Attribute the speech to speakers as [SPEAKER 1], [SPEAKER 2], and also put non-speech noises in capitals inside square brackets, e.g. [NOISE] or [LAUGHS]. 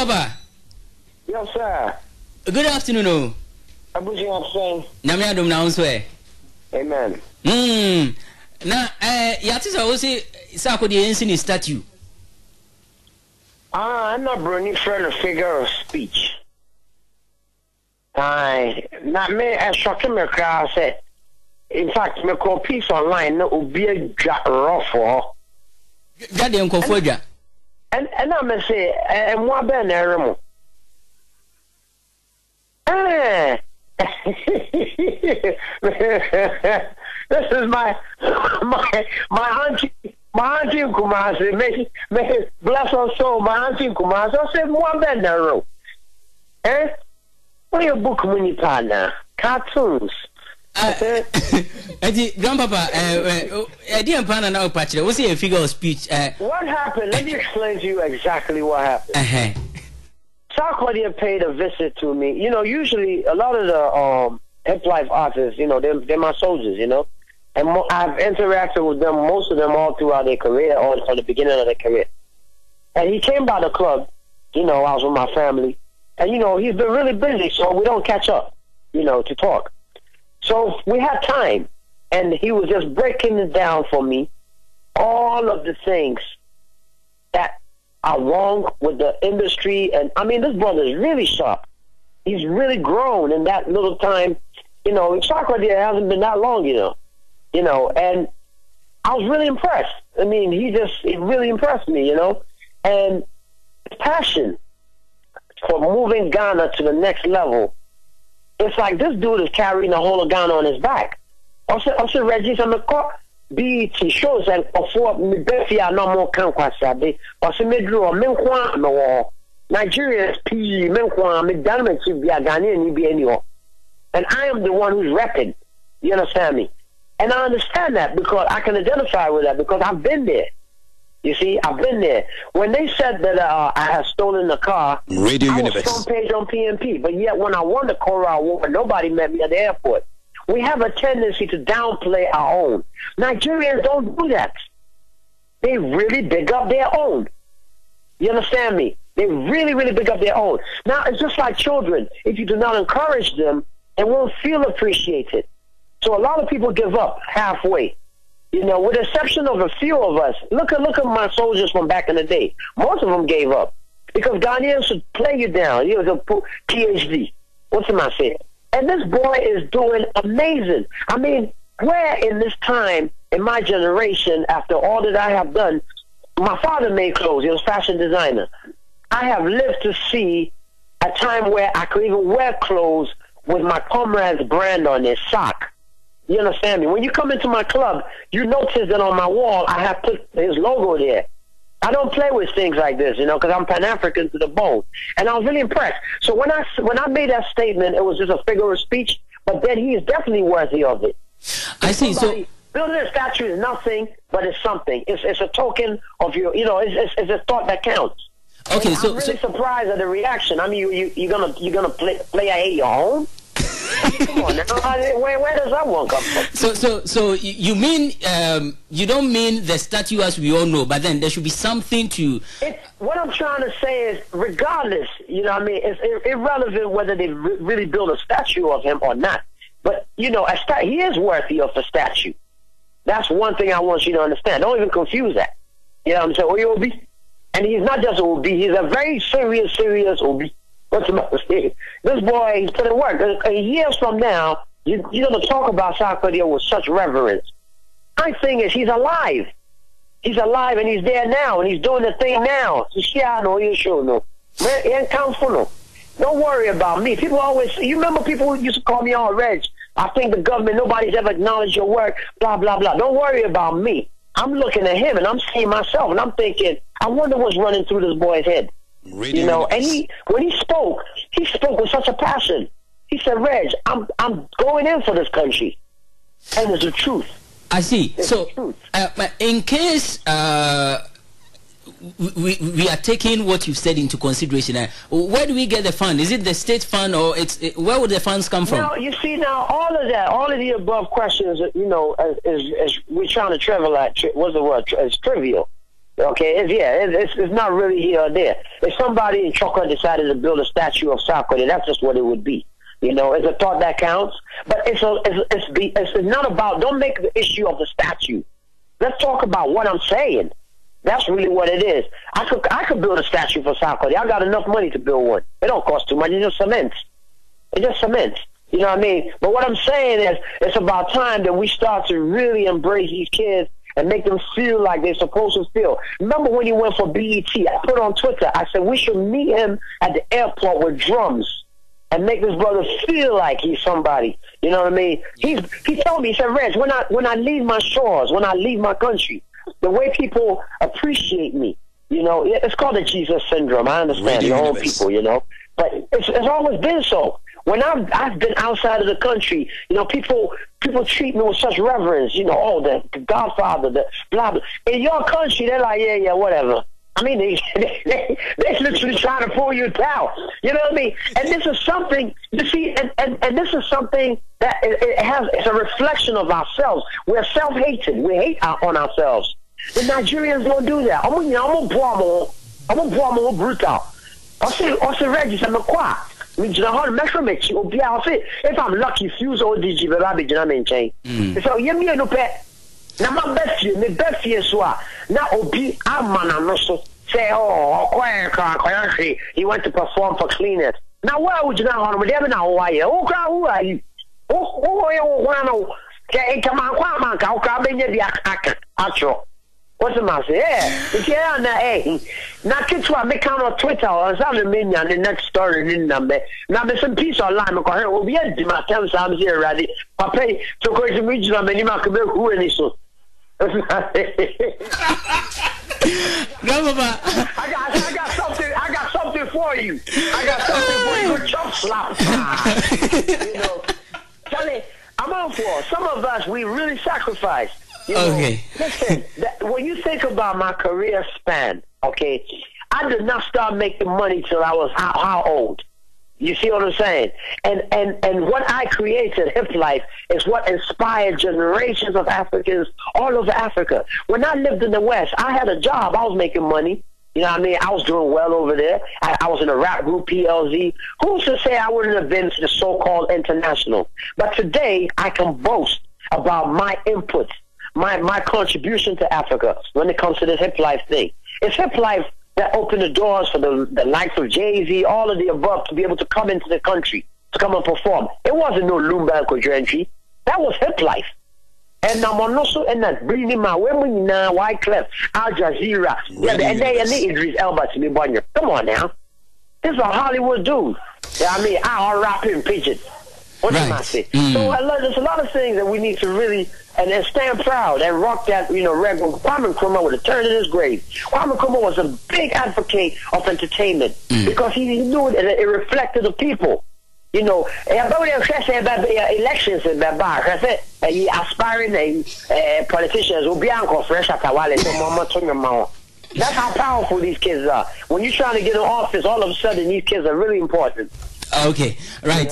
[SPEAKER 1] Papa.
[SPEAKER 2] Yes, sir.
[SPEAKER 1] Good afternoon. Oh.
[SPEAKER 2] Abuja saying.
[SPEAKER 1] Nyame adom na nso ɛ.
[SPEAKER 2] Amen.
[SPEAKER 1] Mm. Na eh yate sɛ wo se sɛ akɔde yɛnsi ne statue.
[SPEAKER 2] Ah, I'm not Bruni friend a figure of speech. Aye, not me. Shocked me. I said, in fact, me call piece online. No, will be a rough for.
[SPEAKER 1] Dwa deɛ nkɔfoɔ adwa.
[SPEAKER 2] And and I'm say, and what ben there Eh. [LAUGHS] this is my my my auntie my auntie Kumasi. May may bless her soul. My auntie Kumasi. I said, "What ben there Eh? What your book money partner? Cartoons." [LAUGHS]
[SPEAKER 1] Eti grandpapa, ɛdi mpa na na ɔpa kyerɛ, wosi yɛ figure of speech.
[SPEAKER 2] What happened? Let me explain to you exactly what happened.
[SPEAKER 1] Uh-huh.
[SPEAKER 2] Sarkodie paid a visit to me. You know, usually a lot of the um, hip life artists, you know, they're, they're my soldiers, you know. And mo- I've interacted with them, most of them all throughout their career or, or the beginning of their career. And he came by the club, you know, I was with my family. And, you know, he's been really busy, so we don't catch up, you know, to talk. So we had time, and he was just breaking it down for me, all of the things that are wrong with the industry. And I mean, this brother is really sharp. He's really grown in that little time. You know, Sarkodie hasn't been that long, you know. You know, and I was really impressed. I mean, he just it really impressed me, you know. And his passion for moving Ghana to the next level it's like this dude is carrying the whole Ghana on his back. Also, also I'm a cop. BET shows and before me befi a no more kan kwasade. Also me draw me kwa me wo. Nigeria is P me kwa me dan me chi bia Ghana ni bi any And I am the one who's repping. You understand me? And I understand that because I can identify with that because I've been there. You see, I've been there. When they said that uh, I had stolen the car,
[SPEAKER 3] Radio
[SPEAKER 2] I
[SPEAKER 3] Universe.
[SPEAKER 2] was front page on PMP. But yet, when I won the Kora Award, nobody met me at the airport. We have a tendency to downplay our own. Nigerians don't do that. They really big up their own. You understand me? They really, really big up their own. Now, it's just like children. If you do not encourage them, they won't feel appreciated. So a lot of people give up halfway. You know, with the exception of a few of us. Look at look at my soldiers from back in the day. Most of them gave up because Ghanaians should play you down. Was a PhD. What's am I saying? And this boy is doing amazing. I mean, where in this time in my generation, after all that I have done, my father made clothes. He was fashion designer. I have lived to see a time where I could even wear clothes with my comrade's brand on their sock. You understand me? When you come into my club, you notice that on my wall I have put his logo there. I don't play with things like this, you know, because I'm Pan African to the bone, and I was really impressed. So when I when I made that statement, it was just a figure of speech, but then he is definitely worthy of it.
[SPEAKER 1] I see.
[SPEAKER 2] Somebody,
[SPEAKER 1] So
[SPEAKER 2] building a statue is nothing, but it's something. It's it's a token of your, you know, it's it's, it's a thought that counts.
[SPEAKER 1] okay, So I'm
[SPEAKER 2] really
[SPEAKER 1] so
[SPEAKER 2] surprised at the reaction. I mean, you you you're gonna you're gonna play play I hate your home. Come on, where where does that one come from?
[SPEAKER 1] so so so you mean um, you don't mean the statue as we all know, but then there should be something to.
[SPEAKER 2] It's, what I'm trying to say is, regardless, you know, what I mean, it's ir- irrelevant whether they re- really build a statue of him or not. But you know, a sta- he is worthy of a statue. That's one thing I want you to understand. Don't even confuse that. You know what I'm saying? Oyobi, and he's not just Obi. He's a very serious, serious Obi. What's the matter? This boy, he's put in work. A- a years from now, you, you're going to talk about South Korea with such reverence. My thing is, he's alive. He's alive and he's there now and he's doing the thing now. Don't worry about me. People always, you remember people used to call me all Reg. I think the government, nobody's ever acknowledged your work, blah, blah, blah. Don't worry about me. I'm looking at him and I'm seeing myself and I'm thinking, I wonder what's running through this boy's head.
[SPEAKER 3] Radio
[SPEAKER 2] You know, and he when he spoke, he spoke with such a passion. He said, Reg, I'm I'm going in for this country. And it's the truth.
[SPEAKER 1] I see.
[SPEAKER 2] It's
[SPEAKER 1] So
[SPEAKER 2] truth.
[SPEAKER 1] uh, in case. Uh, we, we we are taking what you've said into consideration. Uh, where do we get the fund? Is it the state fund or it's it, where would the funds come from?
[SPEAKER 2] Now you see now all of that, all of the above questions, you know, is, is, is we're trying to trivialize. Tri- what's the word? It's trivial. Okay, it's, yeah, it's, it's not really here or there. If somebody in Chokra decided to build a statue of Sarkodie, that's just what it would be. You know, it's a thought that counts, but it's a, it's it's, be, it's not about. Don't make the issue of the statue. Let's talk about what I'm saying. That's really what it is. I could I could build a statue for Sarkodie. I got enough money to build one. It don't cost too much. It's just cement. It's just cement. You know what I mean? But what I'm saying is, it's about time that we start to really embrace these kids and make them feel like they're supposed to feel. Remember when he went for BET? I put on Twitter. I said we should meet him at the airport with drums and make this brother feel like he's somebody. You know what I mean? He's he told me, he said, Reg, when I when I leave my shores, when I leave my country, the way people appreciate me, you know, it's called the Jesus syndrome. I understand your own people, you know. But it's it's always been so. When I've I've been outside of the country, you know, people people treat me with such reverence, you know, oh the, the Godfather, the blah blah. In your country, they're like, yeah, yeah, whatever. I mean, [LAUGHS] they, they, they, literally trying to pull you down. You know what I mean? And this is something, you see, and, and, and this is something that it, it has, it's a reflection of ourselves. We're self-hated. We hate our, on ourselves. The Nigerians don't do that. I'm going to boy I'm going to brutal. I say, I say, Regis, I'm a qua. No mɛhwɛ m'akyi obiara ɔse if i'm lucky fuse odg bɛba abɛgyina me nkyɛn sɛ ɔyɛ mmienu pɛ na maba fie meba fie so a na obi ama n'ano so sɛ ɔkɔɛ kakɔyɛ hwee he went to perform for cleaners. Na wo a wogyina hɔ no bi na wowayɛ wo koraa wo ayi woyɛ wo hona no nkamankɔ amanka wo koraa bɛnya bi aka wote ma se ɛ nti ɛyɛ na ɛ na ketewa meka no twitter ɔnsa me menya ne next story ne nnamɛ na me sɛ peace online mekɔhwɛ obi adi matam saa m sɛ awurade papa yi tokɔsi megyina m'anim aka bɛhu ani so
[SPEAKER 1] Grandpapa. [LAUGHS]
[SPEAKER 2] I got, I got something. I got something for you. I got something for you. Chump slap. [LAUGHS] you know, Charlie, I'm on for. Some of us we really sacrifice. You know,
[SPEAKER 1] okay.
[SPEAKER 2] Listen, that, when you think about my career span, okay, I did not start making money till I was how, how old? You see what I'm saying? And and and what I created, Hip Life, is what inspired generations of Africans all over Africa. When I lived in the West, I had a job. I was making money. You know what I mean? I was doing well over there. I, I was in a rap group, PLZ. Who's to say I wouldn't have been to the so-called international? But today, I can boast about my input, my my contribution to Africa when it comes to this Hip Life thing. It's Hip Life that opened the doors for the, the likes of Jay Z, all of the above, to be able to come into the country, to come and perform. It wasn't no Lumba Kodrenchi. That was hip life. And I'm also in that bringing my women now, Wyclef, Al Jazeera, yeah, and they and Idris Elba to be born Come on now. This is a Hollywood dude. Yeah, I mean, I rap in pidgin. What right. am I saying? Mm. So I love, there's a lot of things that we need to really and, and stand proud and rock that, you know, record. Kwame Nkrumah would have turned in his grave. Kwame Nkrumah was a big advocate of entertainment mm. because he knew it, it reflected the people. You know, about elections in Baba, aspiring uh, politicians will be uncle fresh at. [LAUGHS] That's how powerful these kids are. When you're trying to get in office, all of a sudden these kids are really important.
[SPEAKER 1] Okay, right.